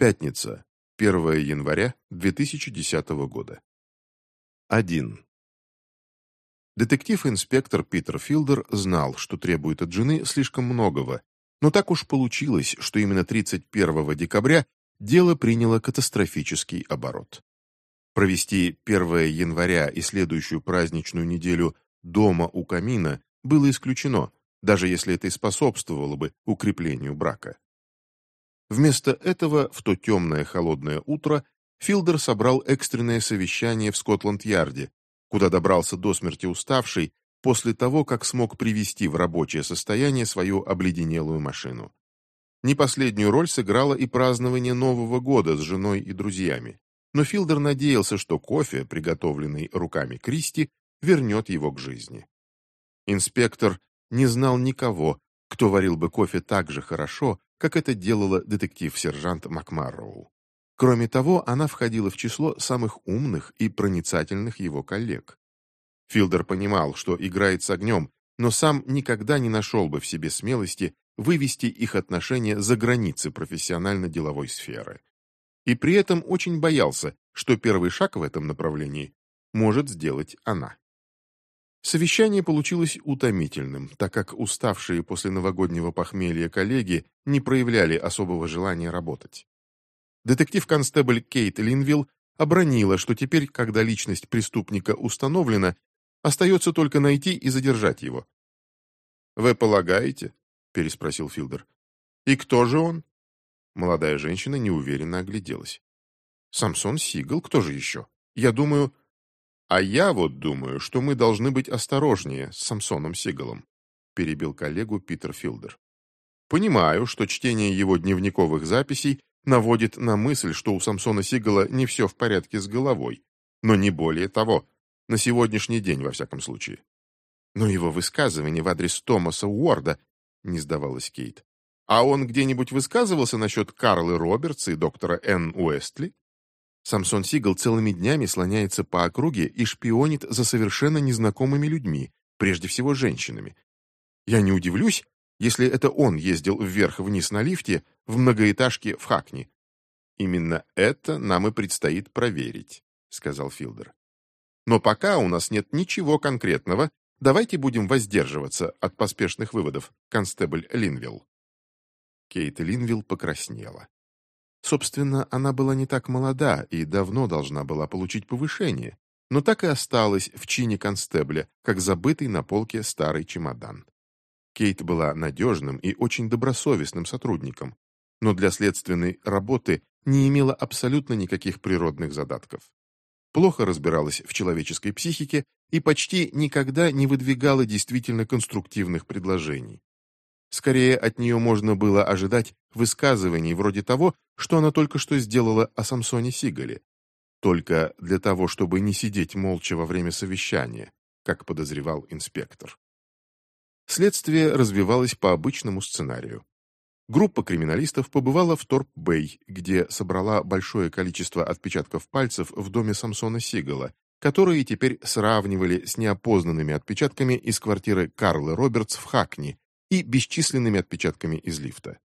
Пятница, 1 января 2010 года. 1. Детектив-инспектор Питер Филдер знал, что требует от жены слишком многого, но так уж получилось, что именно 31 декабря дело приняло катастрофический оборот. Провести 1 января и следующую праздничную неделю дома у камина было исключено, даже если это и способствовало бы укреплению брака. Вместо этого в то темное холодное утро Филдер собрал экстренное совещание в Скотланд-Ярде, куда добрался до смерти уставший после того, как смог привести в рабочее состояние свою обледенелую машину. Не последнюю роль сыграло и празднование Нового года с женой и друзьями, но Филдер надеялся, что кофе, приготовленный руками Кристи, вернет его к жизни. Инспектор не знал никого, кто варил бы кофе так же хорошо, как это делала детектив-сержант Макмарроу. Кроме того, она входила в число самых умных и проницательных его коллег. Филдер понимал, что играет с огнем, но сам никогда не нашел бы в себе смелости вывести их отношения за границы профессионально-деловой сферы. И при этом очень боялся, что первый шаг в этом направлении может сделать она. Совещание получилось утомительным, так как уставшие после новогоднего похмелья коллеги не проявляли особого желания работать. Детектив-констебль Кейт Линвилл обронила, что теперь, когда личность преступника установлена, остается только найти и задержать его. «Вы полагаете?» — переспросил Филдер. «И кто же он?» Молодая женщина неуверенно огляделась. «Самсон Сигал, кто же еще? Я думаю...» «А я вот думаю, что мы должны быть осторожнее с Самсоном Сигалом», перебил коллегу Питер Филдер. «Понимаю, что чтение его дневниковых записей наводит на мысль, что у Самсона Сигала не все в порядке с головой, но не более того, на сегодняшний день, во всяком случае. Но его высказывание в адрес Томаса Уорда не сдавалась Кейт. А он где-нибудь высказывался насчет Карлы Робертс и доктора Энн Уэстли? Самсон Сигал целыми днями слоняется по округе и шпионит за совершенно незнакомыми людьми, прежде всего женщинами. Я не удивлюсь, если это он ездил вверх-вниз на лифте в многоэтажке в Хакни. Именно это нам и предстоит проверить, сказал Филдер. Но пока у нас нет ничего конкретного, давайте будем воздерживаться от поспешных выводов, констебль Линвилл. Кейт Линвилл покраснела. Собственно, она была не так молода и давно должна была получить повышение, но так и осталась в чине констебля, как забытый на полке старый чемодан. Кейт была надежным и очень добросовестным сотрудником, но для следственной работы не имела абсолютно никаких природных задатков. Плохо разбиралась в человеческой психике и почти никогда не выдвигала действительно конструктивных предложений. Скорее, от нее можно было ожидать высказываний вроде того, что она только что сделала о Самсоне Сигале. Только для того, чтобы не сидеть молча во время совещания, как подозревал инспектор. Следствие развивалось по обычному сценарию. Группа криминалистов побывала в Торп-Бэй, где собрала большое количество отпечатков пальцев в доме Самсона Сигала, которые теперь сравнивали с неопознанными отпечатками из квартиры Карлы Робертс в Хакни и бесчисленными отпечатками из лифта.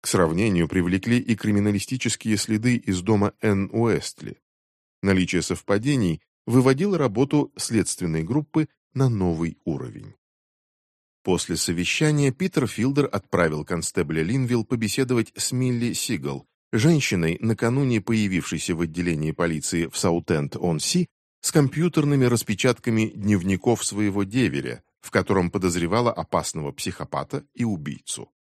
К сравнению привлекли и криминалистические следы из дома Энн Уэстли. Наличие совпадений выводило работу следственной группы на новый уровень. После совещания Питер Филдер отправил констебля Линвилл побеседовать с Милли Сигал, женщиной, накануне появившейся в отделении полиции в Саутенд-он-Си, с компьютерными распечатками дневников своего деверя, в котором подозревала опасного психопата и убийцу.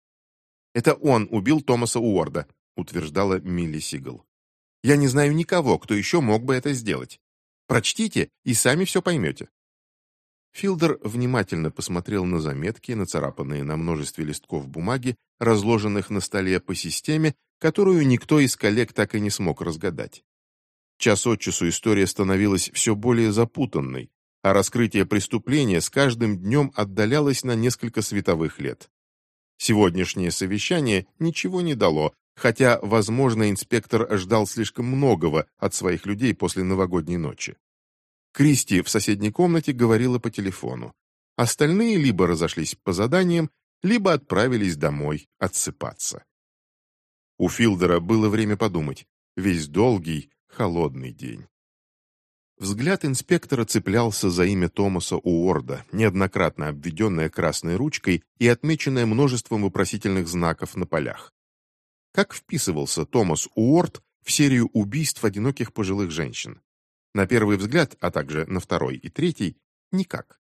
«Это он убил Томаса Уорда», — утверждала Милли Сигал. «Я не знаю никого, кто еще мог бы это сделать. Прочтите и сами все поймете». Филдер внимательно посмотрел на заметки, нацарапанные на множестве листков бумаги, разложенных на столе по системе, которую никто из коллег так и не смог разгадать. Час от часу история становилась все более запутанной, а раскрытие преступления с каждым днем отдалялось на несколько световых лет. Сегодняшнее совещание ничего не дало, хотя, возможно, инспектор ждал слишком многого от своих людей после новогодней ночи. Кристи в соседней комнате говорила по телефону. Остальные либо разошлись по заданиям, либо отправились домой отсыпаться. У Филдера было время подумать. Весь долгий, холодный день. Взгляд инспектора цеплялся за имя Томаса Уорда, неоднократно обведенное красной ручкой и отмеченное множеством вопросительных знаков на полях. Как вписывался Томас Уорд в серию убийств одиноких пожилых женщин? На первый взгляд, а также на второй и третий, никак.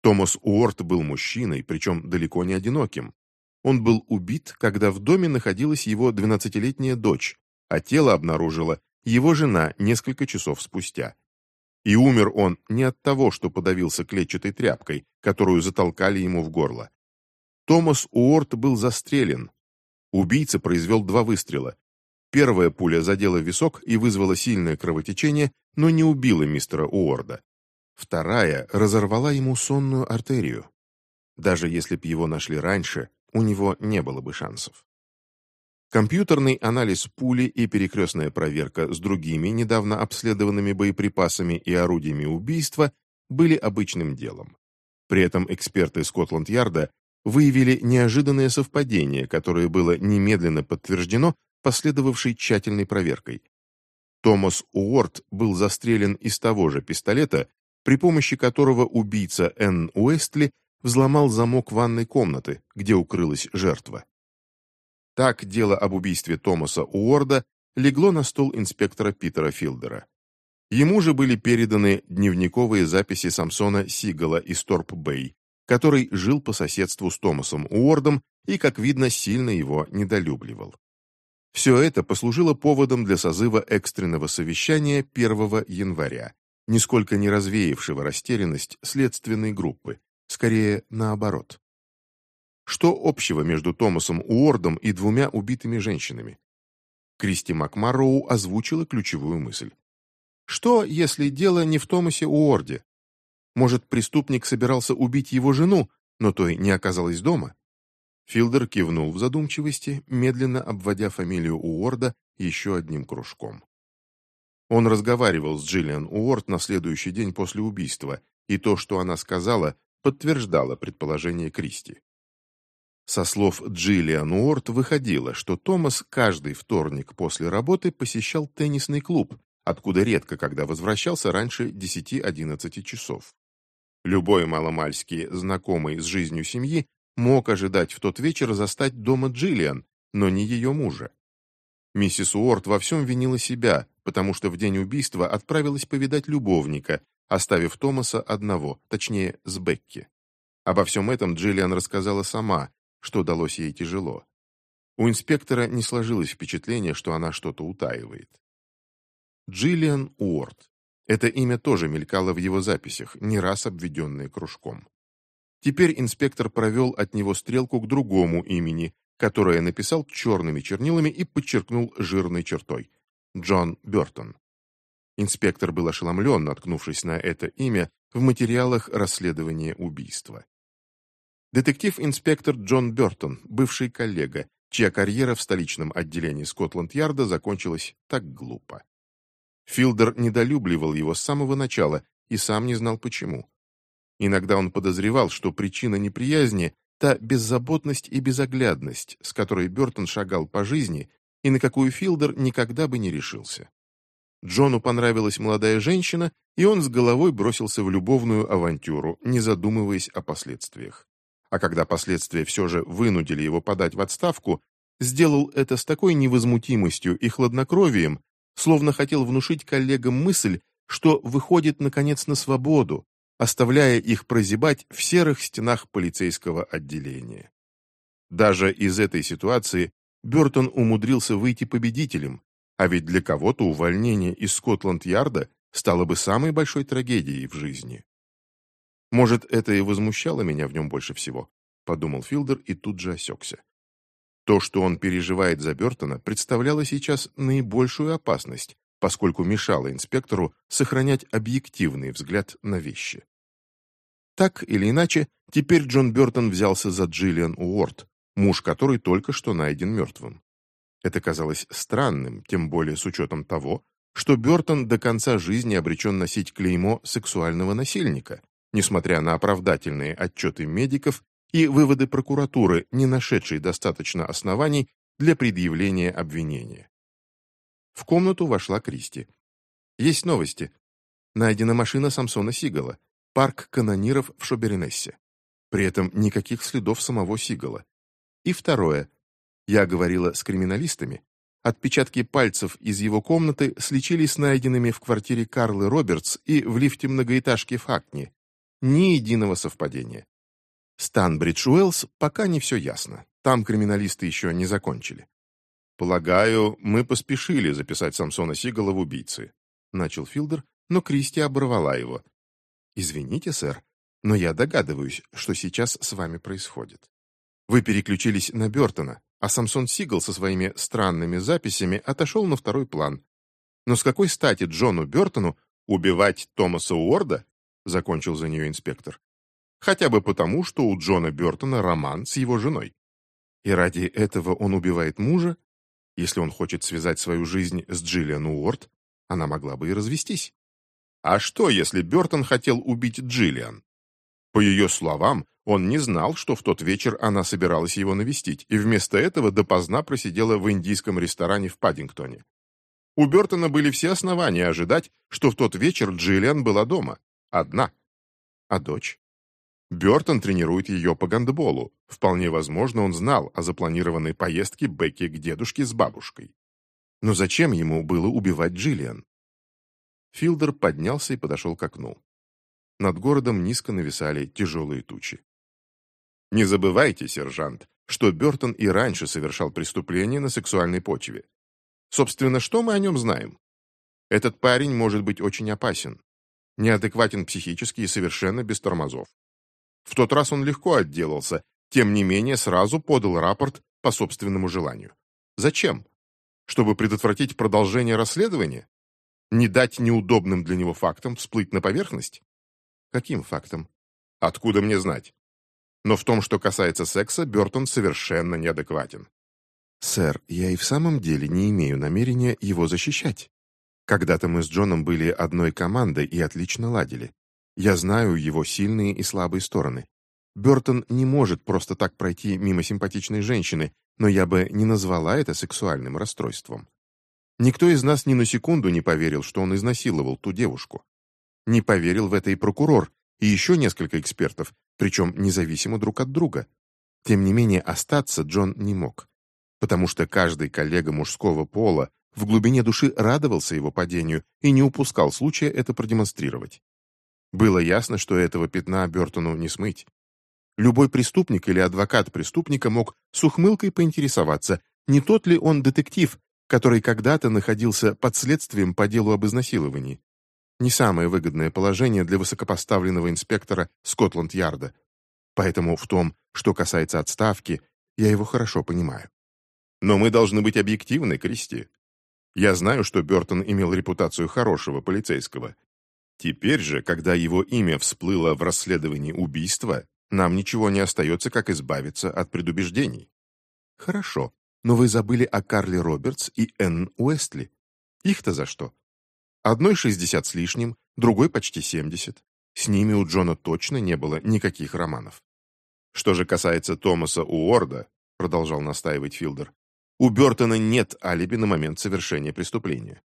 Томас Уорд был мужчиной, причем далеко не одиноким. Он был убит, когда в доме находилась его 12-летняя дочь, а тело обнаружила его жена несколько часов спустя. И умер он не от того, что подавился клетчатой тряпкой, которую затолкали ему в горло. Томас Уорд был застрелен. Убийца произвел два выстрела. Первая пуля задела висок и вызвала сильное кровотечение, но не убила мистера Уорда. Вторая разорвала ему сонную артерию. Даже если б его нашли раньше, у него не было бы шансов. Компьютерный анализ пули и перекрестная проверка с другими недавно обследованными боеприпасами и орудиями убийства были обычным делом. При этом эксперты Скотланд-Ярда выявили неожиданное совпадение, которое было немедленно подтверждено последовавшей тщательной проверкой. Томас Уорд был застрелен из того же пистолета, при помощи которого убийца Энн Уэстли взломал замок ванной комнаты, где укрылась жертва. Так дело об убийстве Томаса Уорда легло на стол инспектора Питера Филдера. Ему же были переданы дневниковые записи Самсона Сигала из Торп-Бэй, который жил по соседству с Томасом Уордом и, как видно, сильно его недолюбливал. Все это послужило поводом для созыва экстренного совещания 1 января, нисколько не развеявшего растерянность следственной группы, скорее наоборот. Что общего между Томасом Уордом и двумя убитыми женщинами? Кристи Макмарроу озвучила ключевую мысль. Что, если дело не в Томасе Уорде? Может, преступник собирался убить его жену, но той не оказалась дома? Филдер кивнул в задумчивости, медленно обводя фамилию Уорда еще одним кружком. Он разговаривал с Джиллиан Уорд на следующий день после убийства, и то, что она сказала, подтверждало предположение Кристи. Со слов Джиллиан Уорд выходило, что Томас каждый вторник после работы посещал теннисный клуб, откуда редко когда возвращался раньше 10-11 часов. Любой маломальский знакомый с жизнью семьи мог ожидать в тот вечер застать дома Джиллиан, но не ее мужа. Миссис Уорд во всем винила себя, потому что в день убийства отправилась повидать любовника, оставив Томаса одного, точнее, с Бекки. Обо всем этом Джиллиан рассказала сама, что далось ей тяжело. У инспектора не сложилось впечатление, что она что-то утаивает. Джиллиан Уорд. Это имя тоже мелькало в его записях, не раз обведенное кружком. Теперь инспектор провел от него стрелку к другому имени, которое написал черными чернилами и подчеркнул жирной чертой. Джон Бертон. Инспектор был ошеломлен, наткнувшись на это имя в материалах расследования убийства. Детектив-инспектор Джон Бертон, бывший коллега, чья карьера в столичном отделении Скотланд-Ярда закончилась так глупо. Филдер недолюбливал его с самого начала и сам не знал почему. Иногда он подозревал, что причина неприязни – та беззаботность и безоглядность, с которой Бертон шагал по жизни и на какую Филдер никогда бы не решился. Джону понравилась молодая женщина, и он с головой бросился в любовную авантюру, не задумываясь о последствиях а когда последствия все же вынудили его подать в отставку, сделал это с такой невозмутимостью и хладнокровием, словно хотел внушить коллегам мысль, что выходит, наконец, на свободу, оставляя их прозябать в серых стенах полицейского отделения. Даже из этой ситуации Бертон умудрился выйти победителем, а ведь для кого-то увольнение из Скотланд-Ярда стало бы самой большой трагедией в жизни. Может, это и возмущало меня в нем больше всего, подумал Филдер и тут же осекся. То, что он переживает за Бертона, представляло сейчас наибольшую опасность, поскольку мешало инспектору сохранять объективный взгляд на вещи. Так или иначе, теперь Джон Бертон взялся за Джиллиан Уорд, муж которой только что найден мертвым. Это казалось странным, тем более с учетом того, что Бертон до конца жизни обречен носить клеймо сексуального насильника, несмотря на оправдательные отчеты медиков и выводы прокуратуры, не нашедшей достаточно оснований для предъявления обвинения. В комнату вошла Кристи. «Есть новости. Найдена машина Самсона Сигала, парк канониров в Шоберенессе. При этом никаких следов самого Сигала. И второе. Я говорила с криминалистами. Отпечатки пальцев из его комнаты сличились с найденными в квартире Карлы Робертс и в лифте многоэтажки в Хакни. Ни единого совпадения. Станбридж Уэллс пока не все ясно. Там криминалисты еще не закончили. «Полагаю, мы поспешили записать Самсона Сигала в убийцы», — начал Филдер, но Кристи оборвала его. «Извините, сэр, но я догадываюсь, что сейчас с вами происходит. Вы переключились на Бертона, а Самсон Сигал со своими странными записями отошел на второй план. Но с какой стати Джону Бертону убивать Томаса Уорда?» — закончил за нее инспектор. «Хотя бы потому, что у Джона Бертона роман с его женой. И ради этого он убивает мужа если он хочет связать свою жизнь с Джиллиан Уорд, она могла бы и развестись. А что, если Бертон хотел убить Джиллиан? По ее словам, он не знал, что в тот вечер она собиралась его навестить, и вместо этого допоздна просидела в индийском ресторане в Паддингтоне. У Бертона были все основания ожидать, что в тот вечер Джиллиан была дома, одна. А дочь? Бертон тренирует ее по гандболу. Вполне возможно, он знал о запланированной поездке Бекки к дедушке с бабушкой. Но зачем ему было убивать Джиллиан? Филдер поднялся и подошел к окну. Над городом низко нависали тяжелые тучи. Не забывайте, сержант, что Бертон и раньше совершал преступления на сексуальной почве. Собственно, что мы о нем знаем? Этот парень может быть очень опасен, неадекватен психически и совершенно без тормозов. В тот раз он легко отделался, тем не менее сразу подал рапорт по собственному желанию. Зачем? Чтобы предотвратить продолжение расследования? Не дать неудобным для него фактам всплыть на поверхность? Каким фактам? Откуда мне знать? Но в том, что касается секса, Бертон совершенно неадекватен. «Сэр, я и в самом деле не имею намерения его защищать. Когда-то мы с Джоном были одной командой и отлично ладили. Я знаю его сильные и слабые стороны. Бертон не может просто так пройти мимо симпатичной женщины, но я бы не назвала это сексуальным расстройством. Никто из нас ни на секунду не поверил, что он изнасиловал ту девушку. Не поверил в это и прокурор, и еще несколько экспертов, причем независимо друг от друга. Тем не менее, остаться Джон не мог, потому что каждый коллега мужского пола в глубине души радовался его падению и не упускал случая это продемонстрировать. Было ясно, что этого пятна Бертону не смыть. Любой преступник или адвокат преступника мог с ухмылкой поинтересоваться, не тот ли он детектив, который когда-то находился под следствием по делу об изнасиловании. Не самое выгодное положение для высокопоставленного инспектора Скотланд-Ярда. Поэтому в том, что касается отставки, я его хорошо понимаю. Но мы должны быть объективны, Кристи. Я знаю, что Бертон имел репутацию хорошего полицейского, Теперь же, когда его имя всплыло в расследовании убийства, нам ничего не остается, как избавиться от предубеждений. Хорошо, но вы забыли о Карле Робертс и Энн Уэстли. Их-то за что? Одной шестьдесят с лишним, другой почти семьдесят. С ними у Джона точно не было никаких романов. Что же касается Томаса Уорда, продолжал настаивать Филдер, у Бертона нет алиби на момент совершения преступления.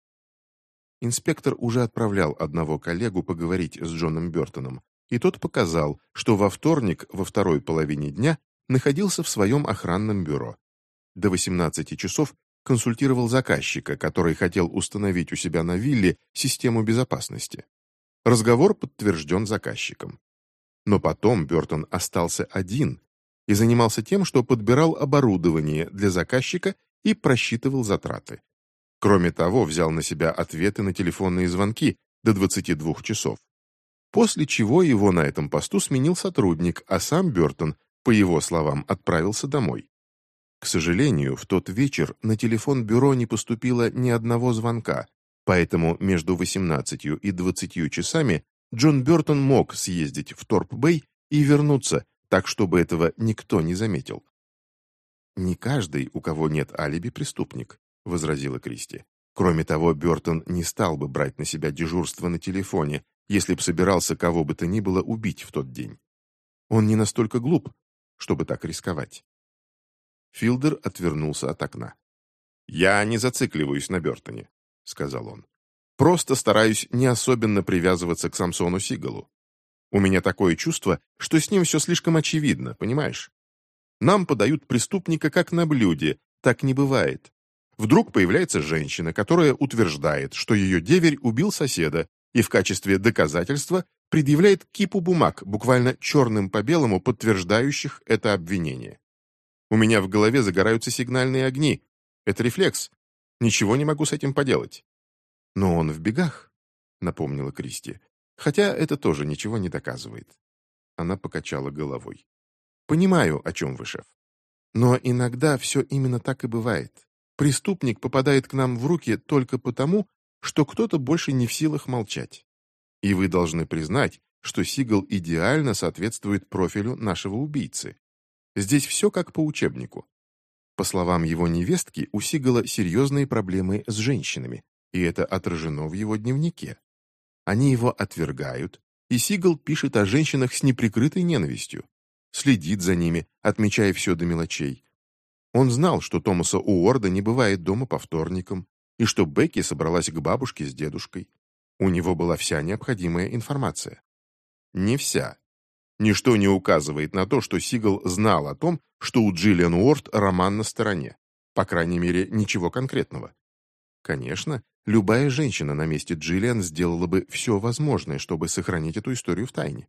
Инспектор уже отправлял одного коллегу поговорить с Джоном Бертоном, и тот показал, что во вторник во второй половине дня находился в своем охранном бюро. До 18 часов консультировал заказчика, который хотел установить у себя на вилле систему безопасности. Разговор подтвержден заказчиком. Но потом Бертон остался один и занимался тем, что подбирал оборудование для заказчика и просчитывал затраты. Кроме того, взял на себя ответы на телефонные звонки до 22 часов. После чего его на этом посту сменил сотрудник, а сам Бертон, по его словам, отправился домой. К сожалению, в тот вечер на телефон бюро не поступило ни одного звонка, поэтому между 18 и 20 часами Джон Бертон мог съездить в Торп-Бэй и вернуться, так чтобы этого никто не заметил. Не каждый, у кого нет алиби, преступник. — возразила Кристи. Кроме того, Бертон не стал бы брать на себя дежурство на телефоне, если б собирался кого бы то ни было убить в тот день. Он не настолько глуп, чтобы так рисковать. Филдер отвернулся от окна. «Я не зацикливаюсь на Бертоне», — сказал он. «Просто стараюсь не особенно привязываться к Самсону Сигалу. У меня такое чувство, что с ним все слишком очевидно, понимаешь? Нам подают преступника как на блюде, так не бывает. Вдруг появляется женщина, которая утверждает, что ее деверь убил соседа, и в качестве доказательства предъявляет кипу бумаг, буквально черным по белому, подтверждающих это обвинение. У меня в голове загораются сигнальные огни. Это рефлекс. Ничего не могу с этим поделать. Но он в бегах, напомнила Кристи. Хотя это тоже ничего не доказывает. Она покачала головой. Понимаю, о чем вы, шеф. Но иногда все именно так и бывает. Преступник попадает к нам в руки только потому, что кто-то больше не в силах молчать. И вы должны признать, что Сигал идеально соответствует профилю нашего убийцы. Здесь все как по учебнику. По словам его невестки, у Сигала серьезные проблемы с женщинами, и это отражено в его дневнике. Они его отвергают, и Сигал пишет о женщинах с неприкрытой ненавистью, следит за ними, отмечая все до мелочей. Он знал, что Томаса Уорда не бывает дома по вторникам, и что Бекки собралась к бабушке с дедушкой. У него была вся необходимая информация. Не вся. Ничто не указывает на то, что Сигал знал о том, что у Джиллиан Уорд роман на стороне. По крайней мере, ничего конкретного. Конечно, любая женщина на месте Джиллиан сделала бы все возможное, чтобы сохранить эту историю в тайне.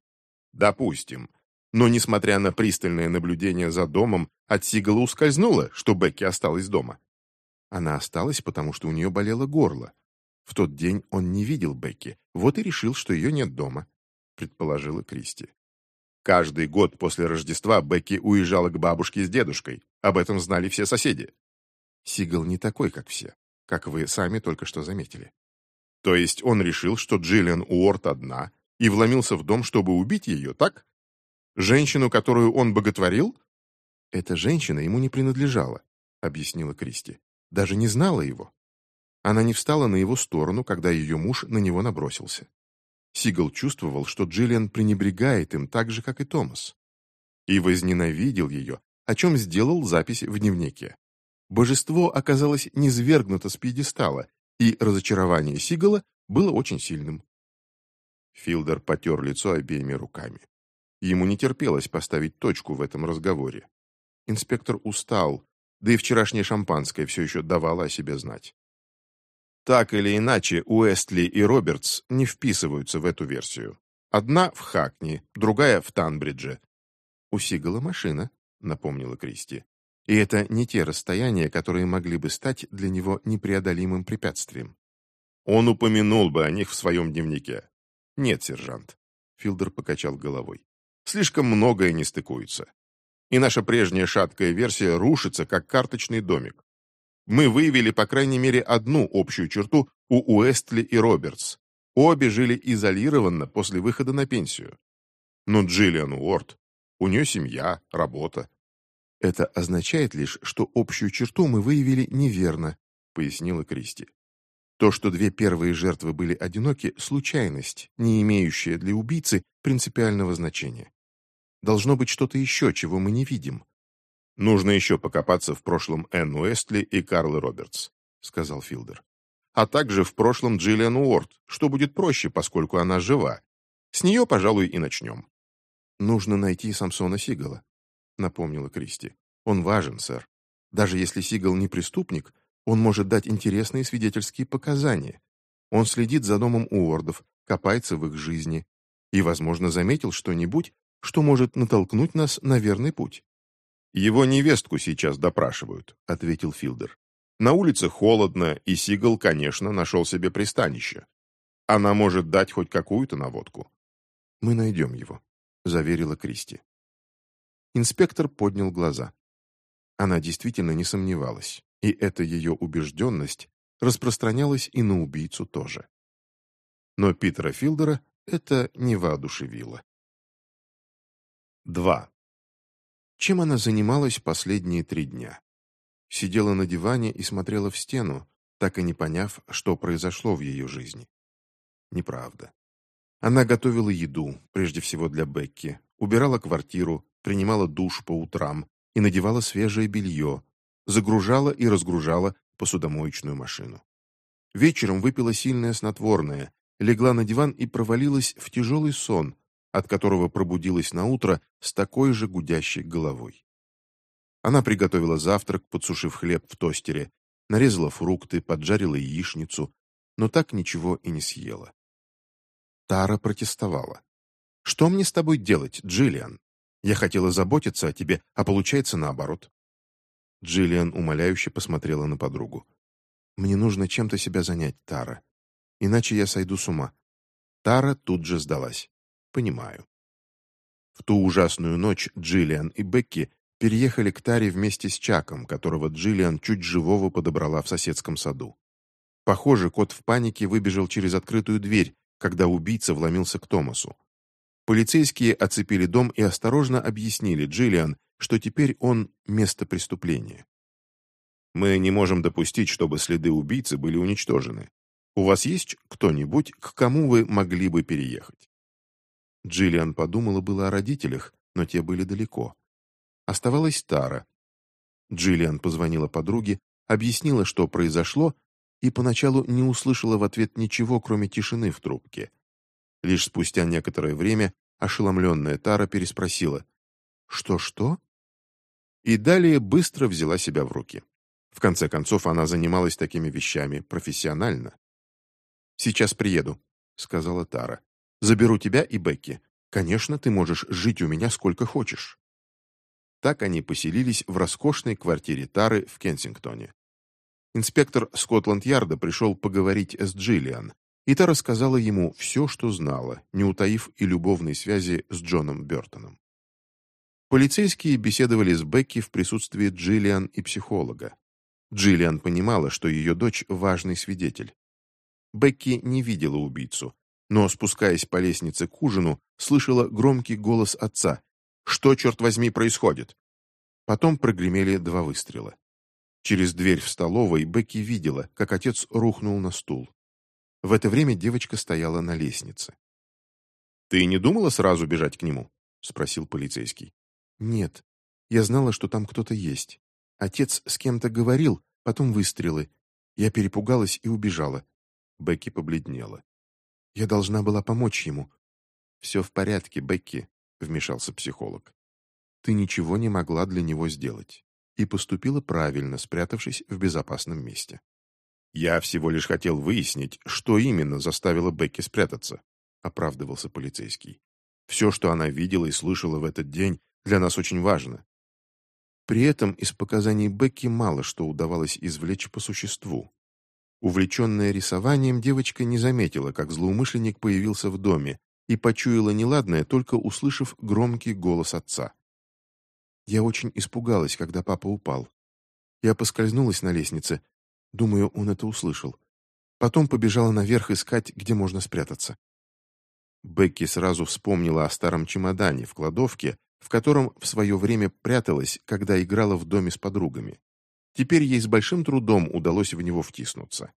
Допустим. Но, несмотря на пристальное наблюдение за домом, от Сигала ускользнуло, что Бекки осталась дома. Она осталась, потому что у нее болело горло. В тот день он не видел Бекки, вот и решил, что ее нет дома, предположила Кристи. Каждый год после Рождества Бекки уезжала к бабушке с дедушкой. Об этом знали все соседи. Сигал не такой, как все как вы сами только что заметили. То есть он решил, что Джиллиан Уорд одна, и вломился в дом, чтобы убить ее, так? Женщину, которую он боготворил? Эта женщина ему не принадлежала, объяснила Кристи. Даже не знала его. Она не встала на его сторону, когда ее муж на него набросился. Сигал чувствовал, что Джиллиан пренебрегает им так же, как и Томас. И возненавидел ее, о чем сделал запись в дневнике. Божество оказалось низвергнуто с пьедестала, и разочарование Сигала было очень сильным. Филдер потер лицо обеими руками. Ему не терпелось поставить точку в этом разговоре. Инспектор устал, да и вчерашнее шампанское все еще давало о себе знать. Так или иначе, Уэстли и Робертс не вписываются в эту версию. Одна в Хакни, другая в Танбридже. «У Сигала машина», — напомнила Кристи. И это не те расстояния, которые могли бы стать для него непреодолимым препятствием. Он упомянул бы о них в своем дневнике. Нет, сержант. Филдер покачал головой. Слишком многое не стыкуется. И наша прежняя шаткая версия рушится, как карточный домик. Мы выявили, по крайней мере, одну общую черту у Уэстли и Робертс. Обе жили изолированно после выхода на пенсию. Но Джиллиан Уорд, у нее семья, работа, это означает лишь, что общую черту мы выявили неверно, пояснила Кристи. То, что две первые жертвы были одиноки, случайность, не имеющая для убийцы принципиального значения. Должно быть что-то еще, чего мы не видим. Нужно еще покопаться в прошлом Энн Уэстли и Карлы Робертс, сказал Филдер. А также в прошлом Джиллиан Уорд, что будет проще, поскольку она жива. С нее, пожалуй, и начнем. Нужно найти Самсона Сигала, — напомнила Кристи. «Он важен, сэр. Даже если Сигал не преступник, он может дать интересные свидетельские показания. Он следит за домом Уордов, копается в их жизни и, возможно, заметил что-нибудь, что может натолкнуть нас на верный путь». «Его невестку сейчас допрашивают», — ответил Филдер. «На улице холодно, и Сигал, конечно, нашел себе пристанище. Она может дать хоть какую-то наводку». «Мы найдем его», — заверила Кристи. Инспектор поднял глаза. Она действительно не сомневалась, и эта ее убежденность распространялась и на убийцу тоже. Но Питера Филдера это не воодушевило. 2. Чем она занималась последние три дня? Сидела на диване и смотрела в стену, так и не поняв, что произошло в ее жизни. Неправда. Она готовила еду, прежде всего для Бекки, убирала квартиру, принимала душ по утрам и надевала свежее белье, загружала и разгружала посудомоечную машину. Вечером выпила сильное снотворное, легла на диван и провалилась в тяжелый сон, от которого пробудилась на утро с такой же гудящей головой. Она приготовила завтрак, подсушив хлеб в тостере, нарезала фрукты, поджарила яичницу, но так ничего и не съела. Тара протестовала. «Что мне с тобой делать, Джиллиан? Я хотела заботиться о тебе, а получается наоборот». Джиллиан умоляюще посмотрела на подругу. «Мне нужно чем-то себя занять, Тара. Иначе я сойду с ума». Тара тут же сдалась. «Понимаю». В ту ужасную ночь Джиллиан и Бекки переехали к Таре вместе с Чаком, которого Джиллиан чуть живого подобрала в соседском саду. Похоже, кот в панике выбежал через открытую дверь, когда убийца вломился к Томасу. Полицейские оцепили дом и осторожно объяснили Джиллиан, что теперь он – место преступления. «Мы не можем допустить, чтобы следы убийцы были уничтожены. У вас есть кто-нибудь, к кому вы могли бы переехать?» Джиллиан подумала было о родителях, но те были далеко. Оставалась Тара. Джиллиан позвонила подруге, объяснила, что произошло, и поначалу не услышала в ответ ничего, кроме тишины в трубке. Лишь спустя некоторое время ошеломленная Тара переспросила «Что-что?» И далее быстро взяла себя в руки. В конце концов, она занималась такими вещами профессионально. «Сейчас приеду», — сказала Тара. «Заберу тебя и Бекки. Конечно, ты можешь жить у меня сколько хочешь». Так они поселились в роскошной квартире Тары в Кенсингтоне. Инспектор Скотланд-Ярда пришел поговорить с Джиллиан, и та рассказала ему все, что знала, не утаив и любовной связи с Джоном Бертоном. Полицейские беседовали с Бекки в присутствии Джиллиан и психолога. Джиллиан понимала, что ее дочь – важный свидетель. Бекки не видела убийцу, но, спускаясь по лестнице к ужину, слышала громкий голос отца. «Что, черт возьми, происходит?» Потом прогремели два выстрела. Через дверь в столовой Бекки видела, как отец рухнул на стул. В это время девочка стояла на лестнице. «Ты не думала сразу бежать к нему?» — спросил полицейский. «Нет. Я знала, что там кто-то есть. Отец с кем-то говорил, потом выстрелы. Я перепугалась и убежала». Бекки побледнела. «Я должна была помочь ему». «Все в порядке, Бекки», — вмешался психолог. «Ты ничего не могла для него сделать и поступила правильно, спрятавшись в безопасном месте. «Я всего лишь хотел выяснить, что именно заставило Бекки спрятаться», — оправдывался полицейский. «Все, что она видела и слышала в этот день, для нас очень важно». При этом из показаний Бекки мало что удавалось извлечь по существу. Увлеченная рисованием, девочка не заметила, как злоумышленник появился в доме, и почуяла неладное, только услышав громкий голос отца. Я очень испугалась, когда папа упал. Я поскользнулась на лестнице. Думаю, он это услышал. Потом побежала наверх искать, где можно спрятаться. Бекки сразу вспомнила о старом чемодане в кладовке, в котором в свое время пряталась, когда играла в доме с подругами. Теперь ей с большим трудом удалось в него втиснуться.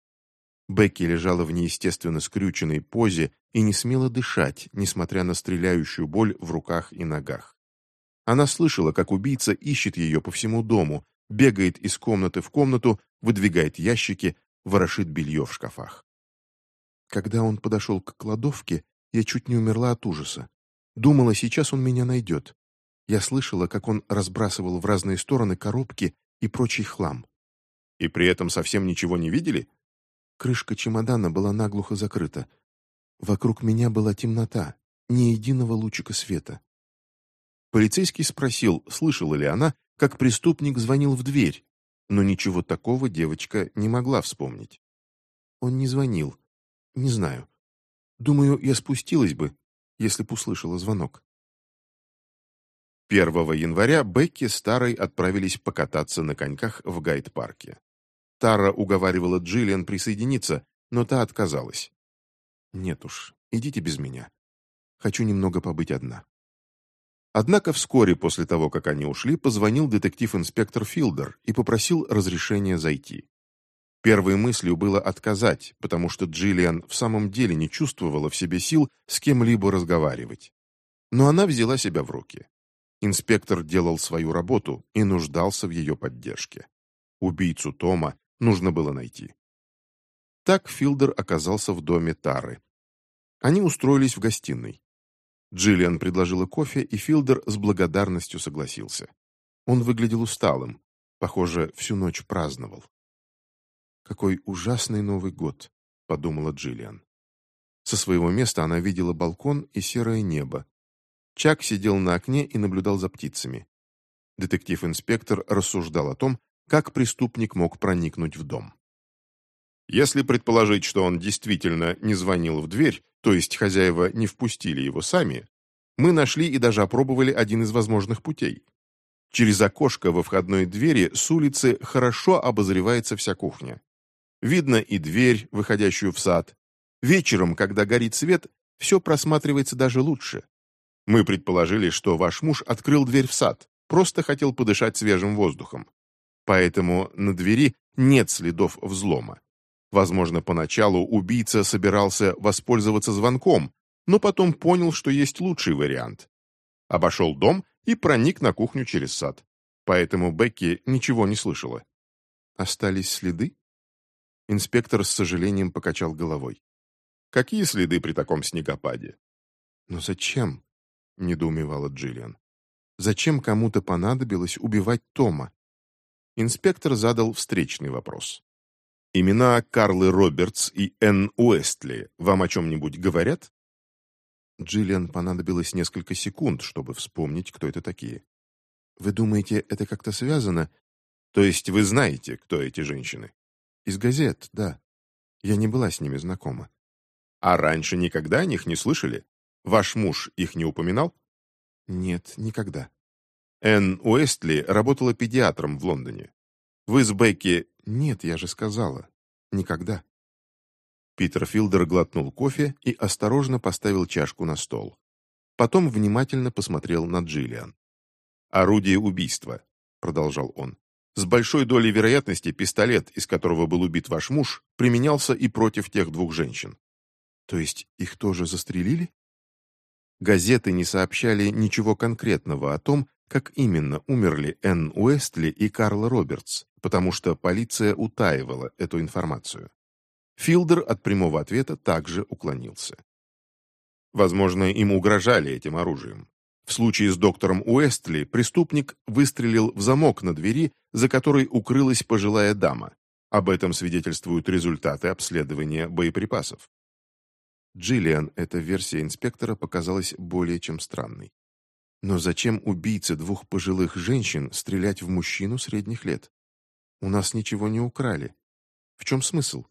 Бекки лежала в неестественно скрюченной позе и не смела дышать, несмотря на стреляющую боль в руках и ногах. Она слышала, как убийца ищет ее по всему дому, бегает из комнаты в комнату, выдвигает ящики, ворошит белье в шкафах. Когда он подошел к кладовке, я чуть не умерла от ужаса. Думала, сейчас он меня найдет. Я слышала, как он разбрасывал в разные стороны коробки и прочий хлам. И при этом совсем ничего не видели? Крышка чемодана была наглухо закрыта. Вокруг меня была темнота, ни единого лучика света. Полицейский спросил, слышала ли она, как преступник звонил в дверь, но ничего такого девочка не могла вспомнить. Он не звонил. Не знаю. Думаю, я спустилась бы, если б услышала звонок. 1 января Бекки с Тарой отправились покататься на коньках в гайд-парке. Тара уговаривала Джиллиан присоединиться, но та отказалась. «Нет уж, идите без меня. Хочу немного побыть одна». Однако вскоре после того, как они ушли, позвонил детектив-инспектор Филдер и попросил разрешения зайти. Первой мыслью было отказать, потому что Джиллиан в самом деле не чувствовала в себе сил с кем-либо разговаривать. Но она взяла себя в руки. Инспектор делал свою работу и нуждался в ее поддержке. Убийцу Тома нужно было найти. Так Филдер оказался в доме Тары. Они устроились в гостиной. Джиллиан предложила кофе, и Филдер с благодарностью согласился. Он выглядел усталым, похоже, всю ночь праздновал. «Какой ужасный Новый год», — подумала Джиллиан. Со своего места она видела балкон и серое небо. Чак сидел на окне и наблюдал за птицами. Детектив-инспектор рассуждал о том, как преступник мог проникнуть в дом. Если предположить, что он действительно не звонил в дверь, то есть хозяева не впустили его сами, мы нашли и даже опробовали один из возможных путей. Через окошко во входной двери с улицы хорошо обозревается вся кухня. Видно и дверь, выходящую в сад. Вечером, когда горит свет, все просматривается даже лучше. Мы предположили, что ваш муж открыл дверь в сад, просто хотел подышать свежим воздухом. Поэтому на двери нет следов взлома. Возможно, поначалу убийца собирался воспользоваться звонком, но потом понял, что есть лучший вариант. Обошел дом и проник на кухню через сад. Поэтому Бекки ничего не слышала. Остались следы? Инспектор с сожалением покачал головой. Какие следы при таком снегопаде? Но зачем? недоумевала Джиллиан. Зачем кому-то понадобилось убивать Тома? Инспектор задал встречный вопрос. Имена Карлы Робертс и Энн Уэстли вам о чем-нибудь говорят? Джиллиан понадобилось несколько секунд, чтобы вспомнить, кто это такие. «Вы думаете, это как-то связано?» «То есть вы знаете, кто эти женщины?» «Из газет, да. Я не была с ними знакома». «А раньше никогда о них не слышали? Ваш муж их не упоминал?» «Нет, никогда». Энн Уэстли работала педиатром в Лондоне. Вы с Бекки «Нет, я же сказала. Никогда». Питер Филдер глотнул кофе и осторожно поставил чашку на стол. Потом внимательно посмотрел на Джиллиан. «Орудие убийства», — продолжал он. «С большой долей вероятности пистолет, из которого был убит ваш муж, применялся и против тех двух женщин». «То есть их тоже застрелили?» Газеты не сообщали ничего конкретного о том, как именно умерли Энн Уэстли и Карл Робертс, потому что полиция утаивала эту информацию. Филдер от прямого ответа также уклонился. Возможно, им угрожали этим оружием. В случае с доктором Уэстли преступник выстрелил в замок на двери, за которой укрылась пожилая дама. Об этом свидетельствуют результаты обследования боеприпасов. Джиллиан эта версия инспектора показалась более чем странной. Но зачем убийце двух пожилых женщин стрелять в мужчину средних лет? У нас ничего не украли. В чем смысл?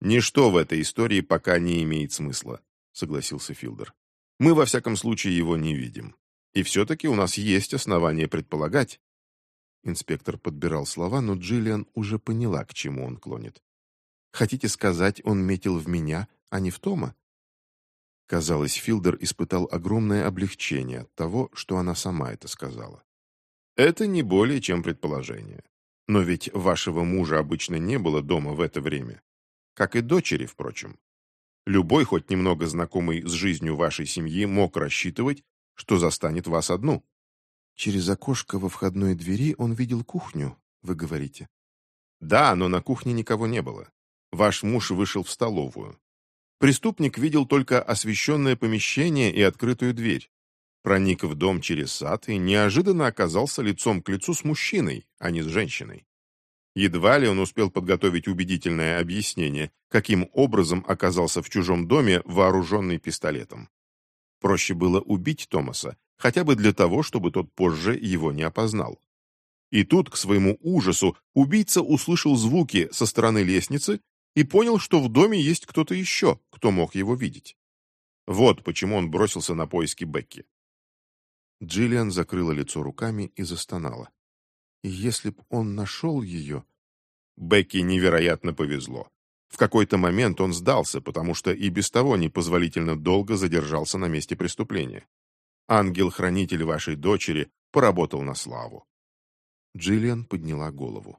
Ничто в этой истории пока не имеет смысла, согласился Филдер. Мы, во всяком случае, его не видим. И все-таки у нас есть основания предполагать. Инспектор подбирал слова, но Джиллиан уже поняла, к чему он клонит. Хотите сказать, он метил в меня, а не в Тома? Казалось, Филдер испытал огромное облегчение от того, что она сама это сказала. Это не более чем предположение. Но ведь вашего мужа обычно не было дома в это время. Как и дочери, впрочем. Любой, хоть немного знакомый с жизнью вашей семьи, мог рассчитывать, что застанет вас одну. Через окошко во входной двери он видел кухню, вы говорите? Да, но на кухне никого не было. Ваш муж вышел в столовую. Преступник видел только освещенное помещение и открытую дверь. Проник в дом через сад и неожиданно оказался лицом к лицу с мужчиной, а не с женщиной. Едва ли он успел подготовить убедительное объяснение, каким образом оказался в чужом доме, вооруженный пистолетом. Проще было убить Томаса, хотя бы для того, чтобы тот позже его не опознал. И тут, к своему ужасу, убийца услышал звуки со стороны лестницы и понял, что в доме есть кто-то еще, кто мог его видеть. Вот почему он бросился на поиски Бекки. Джиллиан закрыла лицо руками и застонала. Если б он нашел ее... Бекки невероятно повезло. В какой-то момент он сдался, потому что и без того непозволительно долго задержался на месте преступления. Ангел-хранитель вашей дочери поработал на славу. Джиллиан подняла голову.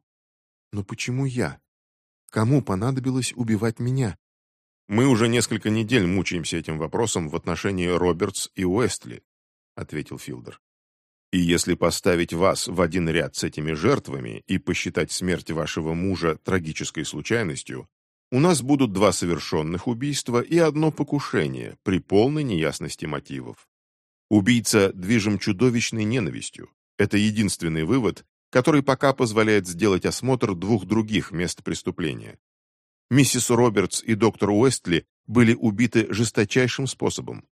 «Но почему я? Кому понадобилось убивать меня? Мы уже несколько недель мучаемся этим вопросом в отношении Робертс и Уэстли, ответил Филдер. И если поставить вас в один ряд с этими жертвами и посчитать смерть вашего мужа трагической случайностью, у нас будут два совершенных убийства и одно покушение при полной неясности мотивов. Убийца движим чудовищной ненавистью. Это единственный вывод, который пока позволяет сделать осмотр двух других мест преступления. Миссис Робертс и доктор Уэстли были убиты жесточайшим способом.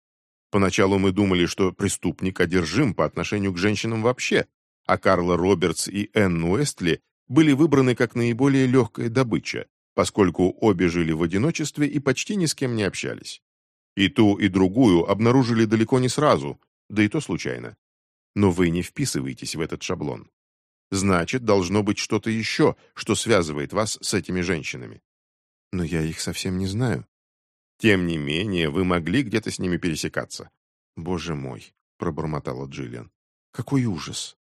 Поначалу мы думали, что преступник одержим по отношению к женщинам вообще, а Карла Робертс и Энн Уэстли были выбраны как наиболее легкая добыча, поскольку обе жили в одиночестве и почти ни с кем не общались. И ту, и другую обнаружили далеко не сразу, да и то случайно. Но вы не вписываетесь в этот шаблон. Значит, должно быть что-то еще, что связывает вас с этими женщинами. Но я их совсем не знаю. Тем не менее, вы могли где-то с ними пересекаться. Боже мой, пробормотала Джиллиан. Какой ужас.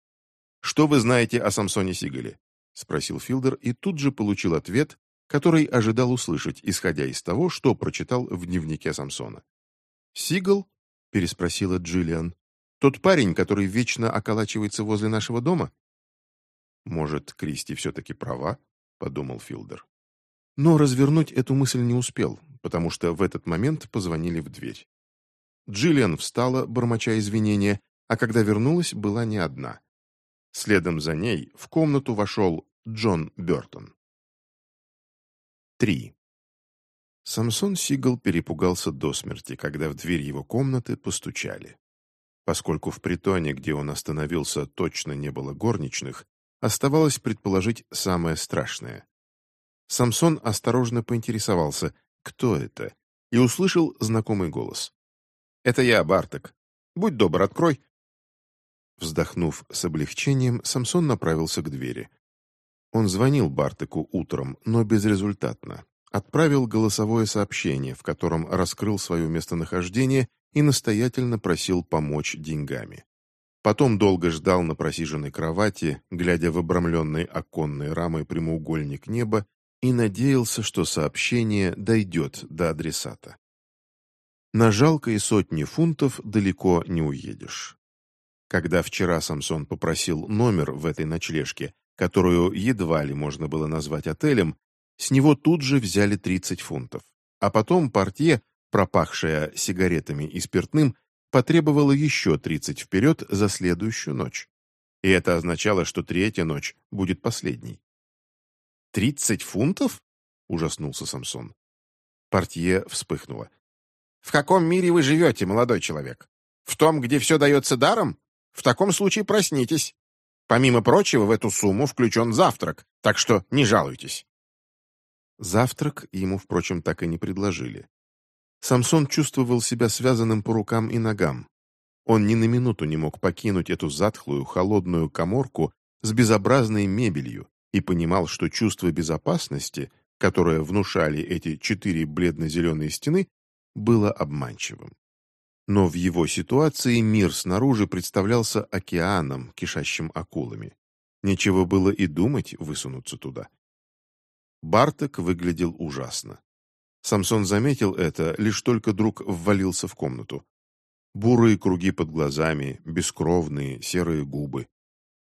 Что вы знаете о Самсоне Сигале? Спросил Филдер и тут же получил ответ, который ожидал услышать, исходя из того, что прочитал в дневнике Самсона. «Сигал?» — переспросила Джиллиан. «Тот парень, который вечно околачивается возле нашего дома?» «Может, Кристи все-таки права?» — подумал Филдер. Но развернуть эту мысль не успел, потому что в этот момент позвонили в дверь. Джиллиан встала, бормоча извинения, а когда вернулась, была не одна. Следом за ней в комнату вошел Джон Бертон. 3. Самсон Сигал перепугался до смерти, когда в дверь его комнаты постучали. Поскольку в притоне, где он остановился, точно не было горничных, оставалось предположить самое страшное. Самсон осторожно поинтересовался, кто это, и услышал знакомый голос. «Это я, Барток. Будь добр, открой». Вздохнув с облегчением, Самсон направился к двери. Он звонил Бартеку утром, но безрезультатно. Отправил голосовое сообщение, в котором раскрыл свое местонахождение и настоятельно просил помочь деньгами. Потом долго ждал на просиженной кровати, глядя в обрамленный оконной рамой прямоугольник неба и надеялся, что сообщение дойдет до адресата. На жалкой сотни фунтов далеко не уедешь. Когда вчера Самсон попросил номер в этой ночлежке, которую едва ли можно было назвать отелем, с него тут же взяли 30 фунтов. А потом портье, пропахшая сигаретами и спиртным, потребовала еще 30 вперед за следующую ночь. И это означало, что третья ночь будет последней. «Тридцать фунтов?» — ужаснулся Самсон. Портье вспыхнула. «В каком мире вы живете, молодой человек? В том, где все дается даром? В таком случае проснитесь. Помимо прочего, в эту сумму включен завтрак, так что не жалуйтесь». Завтрак ему, впрочем, так и не предложили. Самсон чувствовал себя связанным по рукам и ногам. Он ни на минуту не мог покинуть эту затхлую, холодную коморку с безобразной мебелью, и понимал, что чувство безопасности, которое внушали эти четыре бледно-зеленые стены, было обманчивым. Но в его ситуации мир снаружи представлялся океаном, кишащим акулами. Нечего было и думать высунуться туда. Барток выглядел ужасно. Самсон заметил это, лишь только друг ввалился в комнату. Бурые круги под глазами, бескровные, серые губы.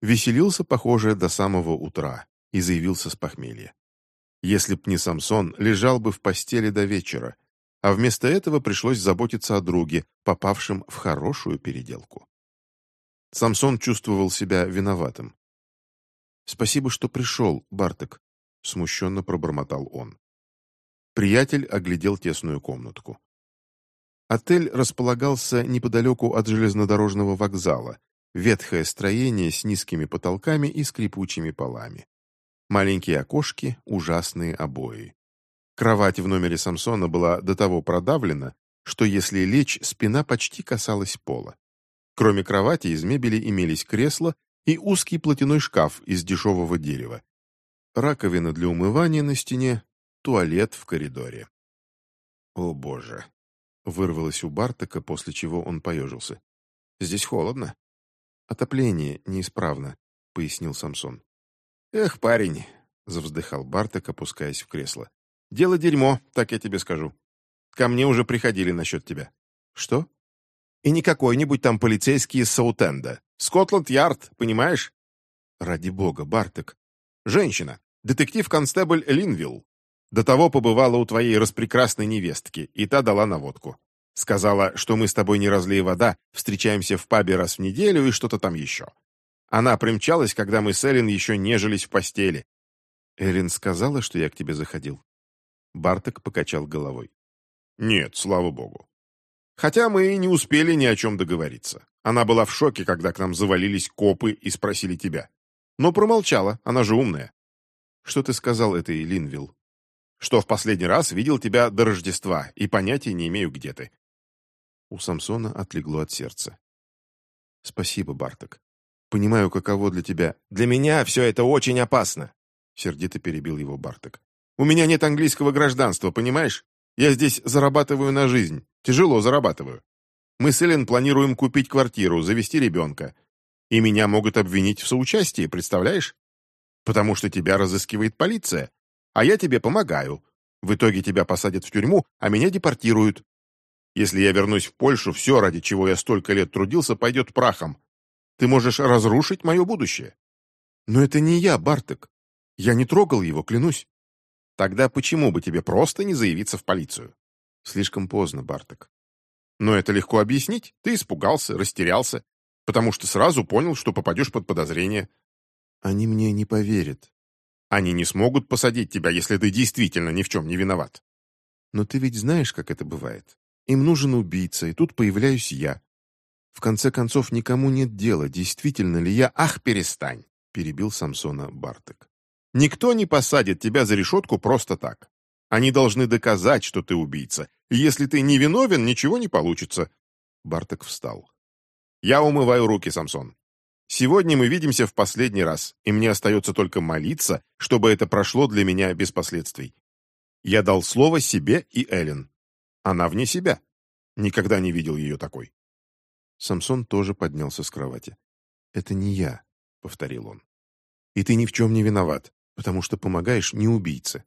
Веселился, похоже, до самого утра и заявился с похмелья. Если б не Самсон, лежал бы в постели до вечера, а вместо этого пришлось заботиться о друге, попавшем в хорошую переделку. Самсон чувствовал себя виноватым. «Спасибо, что пришел, Бартек», — смущенно пробормотал он. Приятель оглядел тесную комнатку. Отель располагался неподалеку от железнодорожного вокзала, ветхое строение с низкими потолками и скрипучими полами. Маленькие окошки, ужасные обои. Кровать в номере Самсона была до того продавлена, что если лечь, спина почти касалась пола. Кроме кровати из мебели имелись кресла и узкий платяной шкаф из дешевого дерева. Раковина для умывания на стене, туалет в коридоре. «О, боже!» — вырвалось у Бартака, после чего он поежился. «Здесь холодно». «Отопление неисправно», — пояснил Самсон. «Эх, парень», — завздыхал Барток, опускаясь в кресло. «Дело дерьмо, так я тебе скажу. Ко мне уже приходили насчет тебя». «Что?» И не какой-нибудь там полицейский из Саутенда. Скотланд-Ярд, понимаешь? Ради бога, Бартек. Женщина. Детектив-констебль Линвилл. До того побывала у твоей распрекрасной невестки, и та дала наводку. Сказала, что мы с тобой не разлей вода, встречаемся в пабе раз в неделю и что-то там еще. Она примчалась, когда мы с Эллен еще нежились в постели. Эллен сказала, что я к тебе заходил. Барток покачал головой. Нет, слава богу. Хотя мы и не успели ни о чем договориться. Она была в шоке, когда к нам завалились копы и спросили тебя. Но промолчала, она же умная. Что ты сказал этой Линвилл? Что в последний раз видел тебя до Рождества и понятия не имею, где ты. У Самсона отлегло от сердца. «Спасибо, Барток. Понимаю, каково для тебя. Для меня все это очень опасно!» Сердито перебил его Барток. «У меня нет английского гражданства, понимаешь? Я здесь зарабатываю на жизнь. Тяжело зарабатываю. Мы с Эллен планируем купить квартиру, завести ребенка. И меня могут обвинить в соучастии, представляешь? Потому что тебя разыскивает полиция, а я тебе помогаю. В итоге тебя посадят в тюрьму, а меня депортируют. Если я вернусь в Польшу, все, ради чего я столько лет трудился, пойдет прахом. Ты можешь разрушить мое будущее. Но это не я, Бартек. Я не трогал его, клянусь. Тогда почему бы тебе просто не заявиться в полицию? Слишком поздно, Бартек. Но это легко объяснить. Ты испугался, растерялся, потому что сразу понял, что попадешь под подозрение. Они мне не поверят. Они не смогут посадить тебя, если ты действительно ни в чем не виноват. Но ты ведь знаешь, как это бывает. Им нужен убийца, и тут появляюсь я. В конце концов, никому нет дела, действительно ли я... Ах, перестань!» — перебил Самсона Бартек. «Никто не посадит тебя за решетку просто так. Они должны доказать, что ты убийца. И если ты не виновен, ничего не получится». Бартек встал. «Я умываю руки, Самсон. Сегодня мы видимся в последний раз, и мне остается только молиться, чтобы это прошло для меня без последствий. Я дал слово себе и Эллен. Она вне себя. Никогда не видел ее такой. Самсон тоже поднялся с кровати. «Это не я», — повторил он. «И ты ни в чем не виноват, потому что помогаешь не убийце».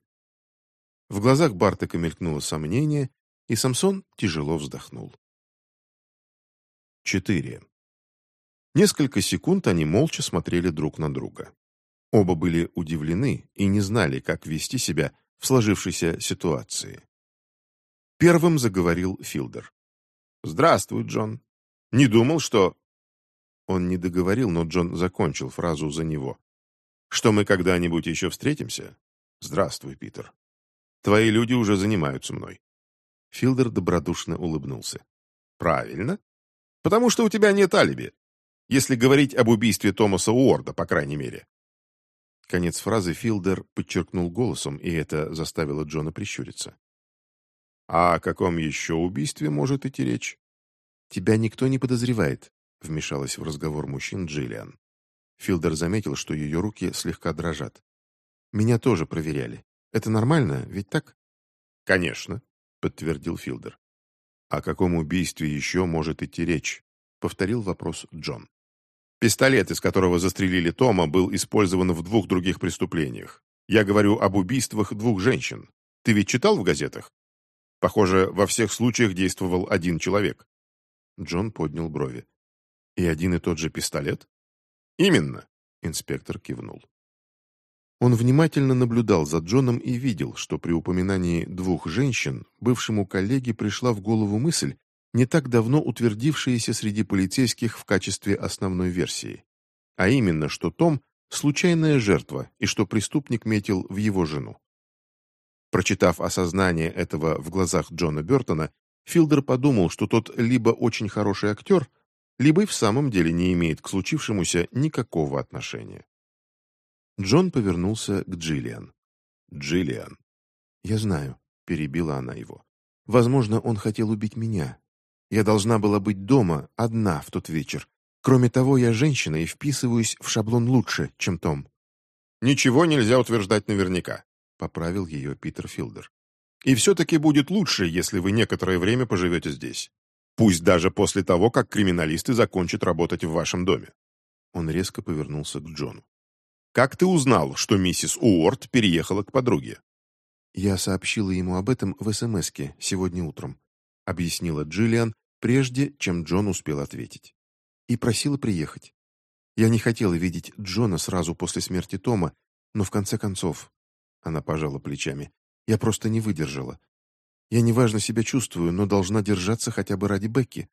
В глазах Бартака мелькнуло сомнение, и Самсон тяжело вздохнул. 4. Несколько секунд они молча смотрели друг на друга. Оба были удивлены и не знали, как вести себя в сложившейся ситуации. Первым заговорил Филдер. «Здравствуй, Джон. Не думал, что...» Он не договорил, но Джон закончил фразу за него. «Что мы когда-нибудь еще встретимся? Здравствуй, Питер. Твои люди уже занимаются мной». Филдер добродушно улыбнулся. «Правильно. Потому что у тебя нет алиби. Если говорить об убийстве Томаса Уорда, по крайней мере». Конец фразы Филдер подчеркнул голосом, и это заставило Джона прищуриться. А о каком еще убийстве может идти речь? Тебя никто не подозревает, вмешалась в разговор мужчин Джиллиан. Филдер заметил, что ее руки слегка дрожат. Меня тоже проверяли. Это нормально, ведь так? Конечно, подтвердил Филдер. О каком убийстве еще может идти речь? Повторил вопрос Джон. Пистолет, из которого застрелили Тома, был использован в двух других преступлениях. Я говорю об убийствах двух женщин. Ты ведь читал в газетах? Похоже, во всех случаях действовал один человек. Джон поднял брови. «И один и тот же пистолет?» «Именно», — инспектор кивнул. Он внимательно наблюдал за Джоном и видел, что при упоминании двух женщин бывшему коллеге пришла в голову мысль, не так давно утвердившаяся среди полицейских в качестве основной версии, а именно, что Том – случайная жертва и что преступник метил в его жену. Прочитав осознание этого в глазах Джона Бертона, Филдер подумал, что тот либо очень хороший актер, либо и в самом деле не имеет к случившемуся никакого отношения. Джон повернулся к Джиллиан. «Джиллиан». «Я знаю», — перебила она его. «Возможно, он хотел убить меня. Я должна была быть дома, одна, в тот вечер. Кроме того, я женщина и вписываюсь в шаблон лучше, чем Том». «Ничего нельзя утверждать наверняка. — поправил ее Питер Филдер. «И все-таки будет лучше, если вы некоторое время поживете здесь. Пусть даже после того, как криминалисты закончат работать в вашем доме». Он резко повернулся к Джону. «Как ты узнал, что миссис Уорд переехала к подруге?» «Я сообщила ему об этом в СМСке сегодня утром», — объяснила Джиллиан, прежде чем Джон успел ответить. И просила приехать. Я не хотела видеть Джона сразу после смерти Тома, но в конце концов... Она пожала плечами. Я просто не выдержала. Я неважно себя чувствую, но должна держаться хотя бы ради Бекки.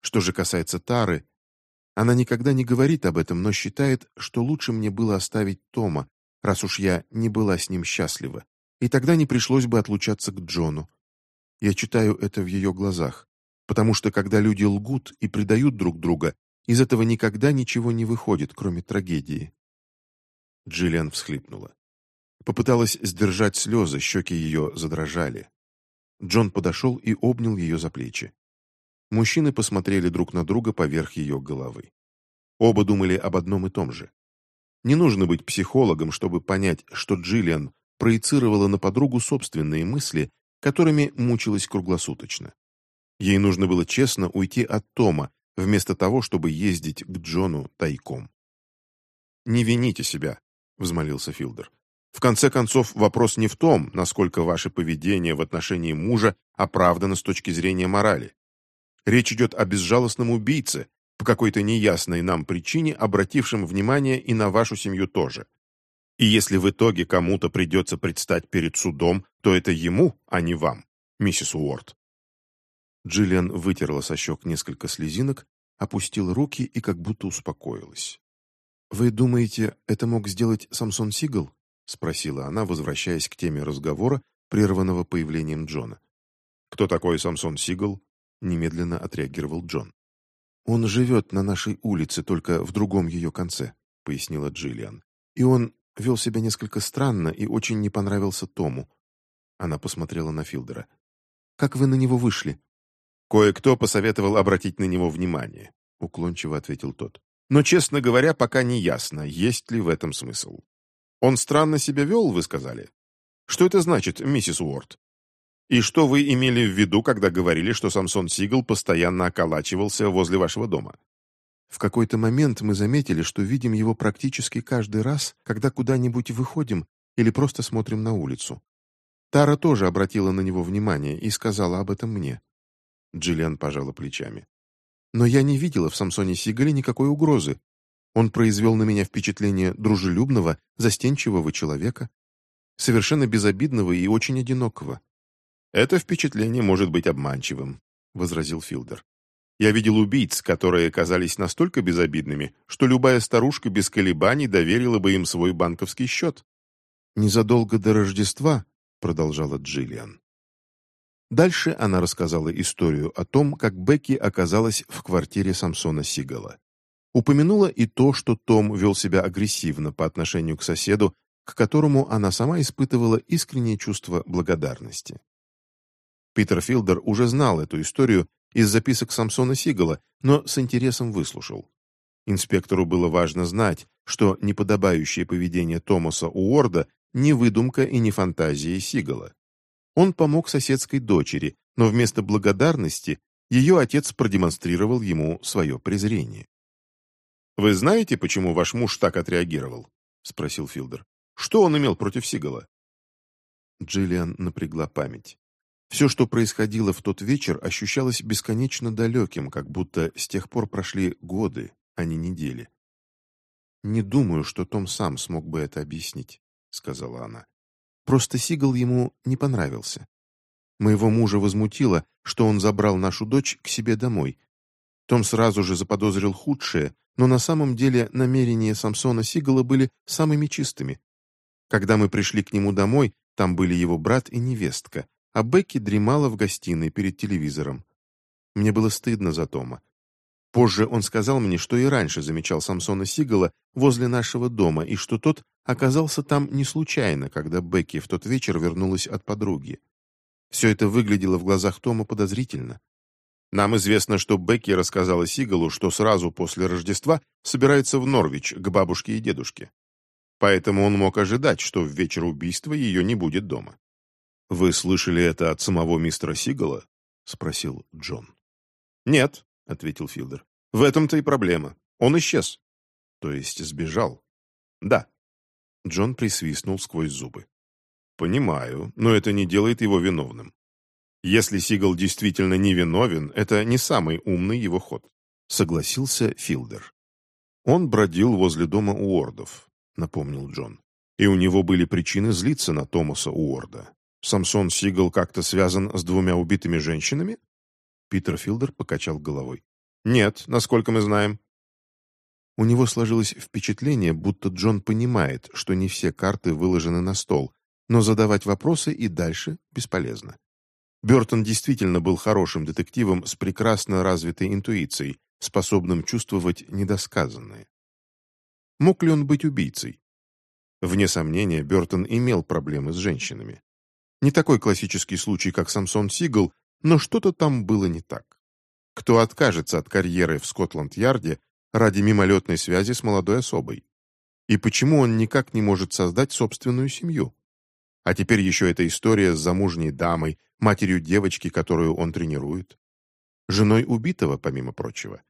Что же касается Тары, она никогда не говорит об этом, но считает, что лучше мне было оставить Тома, раз уж я не была с ним счастлива, и тогда не пришлось бы отлучаться к Джону. Я читаю это в ее глазах, потому что когда люди лгут и предают друг друга, из этого никогда ничего не выходит, кроме трагедии. Джиллиан всхлипнула. Попыталась сдержать слезы, щеки ее задрожали. Джон подошел и обнял ее за плечи. Мужчины посмотрели друг на друга поверх ее головы. Оба думали об одном и том же. Не нужно быть психологом, чтобы понять, что Джиллиан проецировала на подругу собственные мысли, которыми мучилась круглосуточно. Ей нужно было честно уйти от Тома, вместо того, чтобы ездить к Джону тайком. «Не вините себя», — взмолился Филдер. «В конце концов, вопрос не в том, насколько ваше поведение в отношении мужа оправдано с точки зрения морали. Речь идет о безжалостном убийце, по какой-то неясной нам причине обратившем внимание и на вашу семью тоже. И если в итоге кому-то придется предстать перед судом, то это ему, а не вам, миссис Уорд. Джиллиан вытерла со щек несколько слезинок, опустила руки и как будто успокоилась. «Вы думаете, это мог сделать Самсон Сигал?» — спросила она, возвращаясь к теме разговора, прерванного появлением Джона. «Кто такой Самсон Сигал?» — немедленно отреагировал Джон. «Он живет на нашей улице, только в другом ее конце», — пояснила Джиллиан. «И он вел себя несколько странно и очень не понравился Тому». Она посмотрела на Филдера. «Как вы на него вышли?» «Кое-кто посоветовал обратить на него внимание», — уклончиво ответил тот. «Но, честно говоря, пока не ясно, есть ли в этом смысл. Он странно себя вел, вы сказали? Что это значит, миссис Уорд? И что вы имели в виду, когда говорили, что Самсон Сигал постоянно околачивался возле вашего дома? В какой-то момент мы заметили, что видим его практически каждый раз, когда куда-нибудь выходим или просто смотрим на улицу. Тара тоже обратила на него внимание и сказала об этом мне. Джиллиан пожала плечами. Но я не видела в Самсоне Сигале никакой угрозы. Он произвел на меня впечатление дружелюбного, застенчивого человека, совершенно безобидного и очень одинокого. «Это впечатление может быть обманчивым», — возразил Филдер. «Я видел убийц, которые оказались настолько безобидными, что любая старушка без колебаний доверила бы им свой банковский счет». «Незадолго до Рождества», — продолжала Джиллиан. Дальше она рассказала историю о том, как Бекки оказалась в квартире Самсона Сигала. Упомянула и то, что Том вел себя агрессивно по отношению к соседу, к которому она сама испытывала искреннее чувство благодарности. Питер Филдер уже знал эту историю из записок Самсона Сигала, но с интересом выслушал. Инспектору было важно знать, что неподобающее поведение Томаса Уорда не выдумка и не фантазия Сигала. Он помог соседской дочери, но вместо благодарности ее отец продемонстрировал ему свое презрение. «Вы знаете, почему ваш муж так отреагировал?» — спросил Филдер. «Что он имел против Сигала?» Джиллиан напрягла память. Все, что происходило в тот вечер, ощущалось бесконечно далеким, как будто с тех пор прошли годы, а не недели. «Не думаю, что Том сам смог бы это объяснить», — сказала она. «Просто Сигал ему не понравился. Моего мужа возмутило, что он забрал нашу дочь к себе домой. Том сразу же заподозрил худшее, но на самом деле намерения Самсона Сигала были самыми чистыми. Когда мы пришли к нему домой, там были его брат и невестка, а Бекки дремала в гостиной перед телевизором. Мне было стыдно за Тома. Позже он сказал мне, что и раньше замечал Самсона Сигала возле нашего дома, и что тот оказался там не случайно, когда Бекки в тот вечер вернулась от подруги. Все это выглядело в глазах Тома подозрительно. Нам известно, что Бекки рассказала Сигалу, что сразу после Рождества собирается в Норвич к бабушке и дедушке. Поэтому он мог ожидать, что в вечер убийства ее не будет дома. «Вы слышали это от самого мистера Сигала?» — спросил Джон. «Нет», — ответил Филдер. «В этом-то и проблема. Он исчез». «То есть сбежал?» «Да». Джон присвистнул сквозь зубы. «Понимаю, но это не делает его виновным. Если Сигал действительно невиновен, это не самый умный его ход, согласился Филдер. Он бродил возле дома Уордов, напомнил Джон. И у него были причины злиться на Томаса Уорда. Самсон Сигал как-то связан с двумя убитыми женщинами? Питер Филдер покачал головой. Нет, насколько мы знаем. У него сложилось впечатление, будто Джон понимает, что не все карты выложены на стол, но задавать вопросы и дальше бесполезно. Бертон действительно был хорошим детективом с прекрасно развитой интуицией, способным чувствовать недосказанное. Мог ли он быть убийцей? Вне сомнения, Бертон имел проблемы с женщинами. Не такой классический случай, как Самсон Сигал, но что-то там было не так. Кто откажется от карьеры в Скотланд-Ярде ради мимолетной связи с молодой особой? И почему он никак не может создать собственную семью? А теперь еще эта история с замужней дамой, матерью девочки, которую он тренирует. Женой убитого, помимо прочего.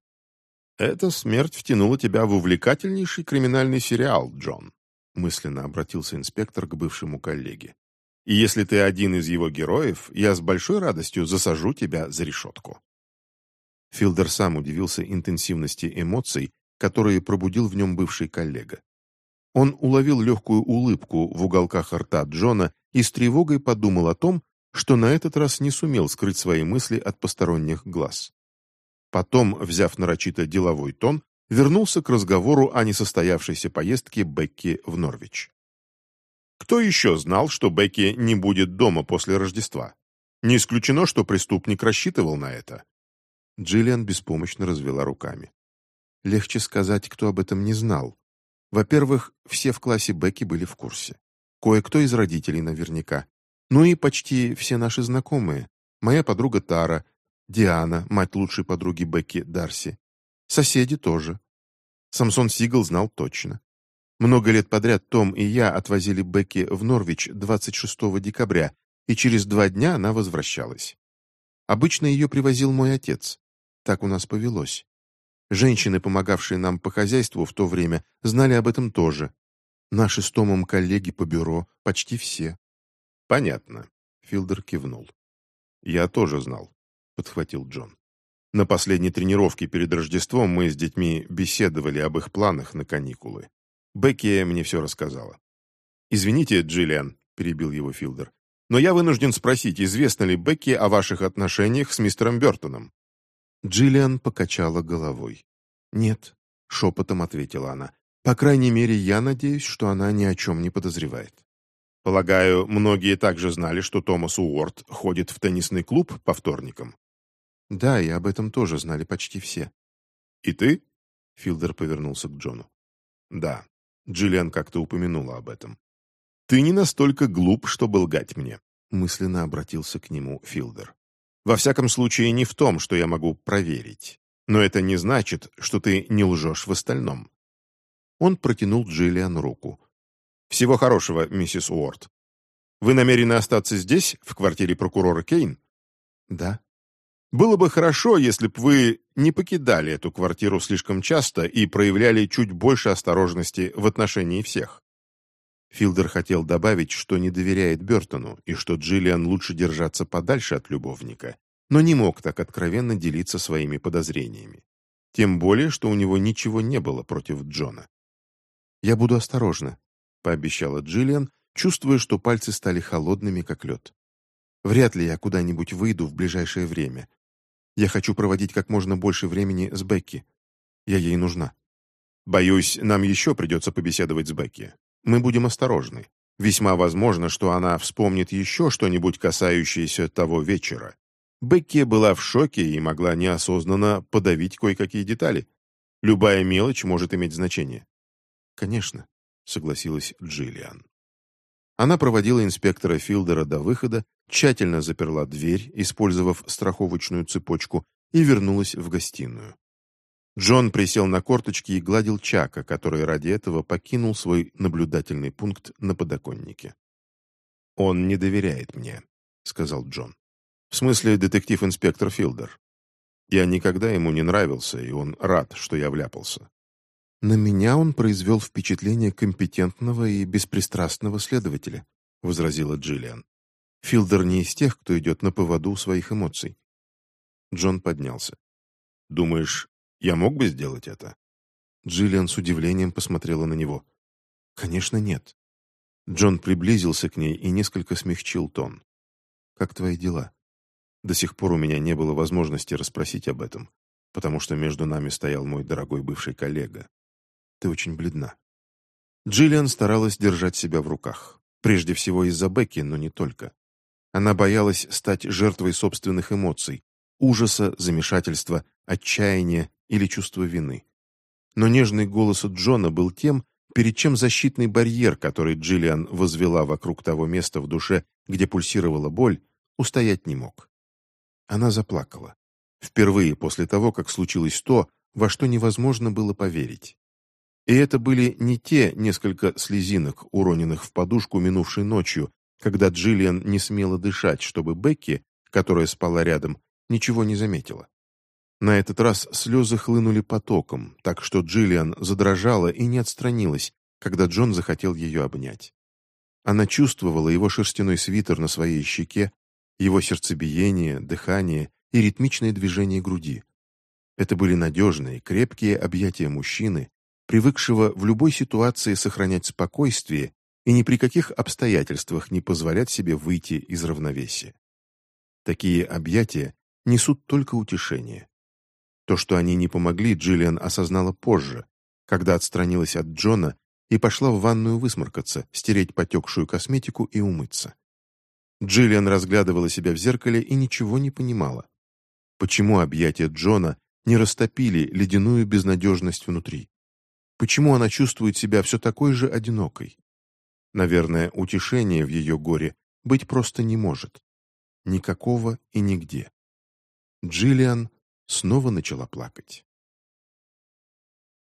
«Эта смерть втянула тебя в увлекательнейший криминальный сериал, Джон», мысленно обратился инспектор к бывшему коллеге. «И если ты один из его героев, я с большой радостью засажу тебя за решетку». Филдер сам удивился интенсивности эмоций, которые пробудил в нем бывший коллега. Он уловил легкую улыбку в уголках рта Джона и с тревогой подумал о том, что на этот раз не сумел скрыть свои мысли от посторонних глаз. Потом, взяв нарочито деловой тон, вернулся к разговору о несостоявшейся поездке Бекки в Норвич. Кто еще знал, что Бекки не будет дома после Рождества? Не исключено, что преступник рассчитывал на это. Джиллиан беспомощно развела руками. Легче сказать, кто об этом не знал. Во-первых, все в классе Бекки были в курсе. Кое-кто из родителей наверняка. Ну и почти все наши знакомые. Моя подруга Тара, Диана, мать лучшей подруги Бекки, Дарси. Соседи тоже. Самсон Сигал знал точно. Много лет подряд Том и я отвозили Бекки в Норвич 26 декабря, и через два дня она возвращалась. Обычно ее привозил мой отец. Так у нас повелось. Женщины, помогавшие нам по хозяйству в то время, знали об этом тоже. Наши с Томом коллеги по бюро, почти все. Понятно. Филдер кивнул. Я тоже знал, подхватил Джон. На последней тренировке перед Рождеством мы с детьми беседовали об их планах на каникулы. Бекки мне все рассказала. «Извините, Джиллиан», — перебил его Филдер, «но я вынужден спросить, известно ли Бекки о ваших отношениях с мистером Бертоном?» Джиллиан покачала головой. «Нет», — шепотом ответила она. «По крайней мере, я надеюсь, что она ни о чем не подозревает». «Полагаю, многие также знали, что Томас Уорд ходит в теннисный клуб по вторникам?» «Да, и об этом тоже знали почти все». «И ты?» — Филдер повернулся к Джону. «Да, Джиллиан как-то упомянула об этом». «Ты не настолько глуп, чтобы лгать мне», — мысленно обратился к нему Филдер. Во всяком случае, не в том, что я могу проверить. Но это не значит, что ты не лжешь в остальном. Он протянул Джиллиан руку. «Всего хорошего, миссис Уорд. Вы намерены остаться здесь, в квартире прокурора Кейн?» «Да». «Было бы хорошо, если бы вы не покидали эту квартиру слишком часто и проявляли чуть больше осторожности в отношении всех». Филдер хотел добавить, что не доверяет Бертону и что Джиллиан лучше держаться подальше от любовника, но не мог так откровенно делиться своими подозрениями. Тем более, что у него ничего не было против Джона. «Я буду осторожна», — пообещала Джиллиан, чувствуя, что пальцы стали холодными, как лед. «Вряд ли я куда-нибудь выйду в ближайшее время. Я хочу проводить как можно больше времени с Бекки. Я ей нужна». «Боюсь, нам еще придется побеседовать с Бекки. Мы будем осторожны. Весьма возможно, что она вспомнит еще что-нибудь касающееся того вечера. Бекки была в шоке и могла неосознанно подавить кое-какие детали. Любая мелочь может иметь значение. «Конечно», — согласилась Джиллиан. Она проводила инспектора Филдера до выхода, тщательно заперла дверь, использовав страховочную цепочку, и вернулась в гостиную. Джон присел на корточки и гладил Чака, который ради этого покинул свой наблюдательный пункт на подоконнике. «Он не доверяет мне», — сказал Джон. «В смысле, детектив-инспектор Филдер. Я никогда ему не нравился, и он рад, что я вляпался». «На меня он произвел впечатление компетентного и беспристрастного следователя», — возразила Джиллиан. Филдер не из тех, кто идет на поводу своих эмоций. Джон поднялся. «Думаешь, я мог бы сделать это?» Джиллиан с удивлением посмотрела на него. «Конечно, нет». Джон приблизился к ней и несколько смягчил тон. «Как твои дела?» До сих пор у меня не было возможности расспросить об этом, потому что между нами стоял мой дорогой бывший коллега. Ты очень бледна. Джиллиан старалась держать себя в руках. Прежде всего из-за Бекки, но не только. Она боялась стать жертвой собственных эмоций, ужаса, замешательства, отчаяния или чувства вины. Но нежный голос Джона был тем, перед чем защитный барьер, который Джиллиан возвела вокруг того места в душе, где пульсировала боль, устоять не мог. Она заплакала. Впервые после того, как случилось то, во что невозможно было поверить. И это были не те несколько слезинок, уроненных в подушку минувшей ночью, когда Джиллиан не смела дышать, чтобы Бекки, которая спала рядом, ничего не заметила. На этот раз слезы хлынули потоком, так что Джиллиан задрожала и не отстранилась, когда Джон захотел ее обнять. Она чувствовала его шерстяной свитер на своей щеке, его сердцебиение, дыхание и ритмичное движение груди. Это были надежные, крепкие объятия мужчины, привыкшего в любой ситуации сохранять спокойствие и ни при каких обстоятельствах не позволять себе выйти из равновесия. Такие объятия несут только утешение. То, что они не помогли, Джиллиан осознала позже, когда отстранилась от Джона и пошла в ванную высморкаться, стереть потекшую косметику и умыться. Джиллиан разглядывала себя в зеркале и ничего не понимала. Почему объятия Джона не растопили ледяную безнадежность внутри? Почему она чувствует себя все такой же одинокой? Наверное, утешения в ее горе быть просто не может. Никакого и нигде. Джиллиан снова начала плакать.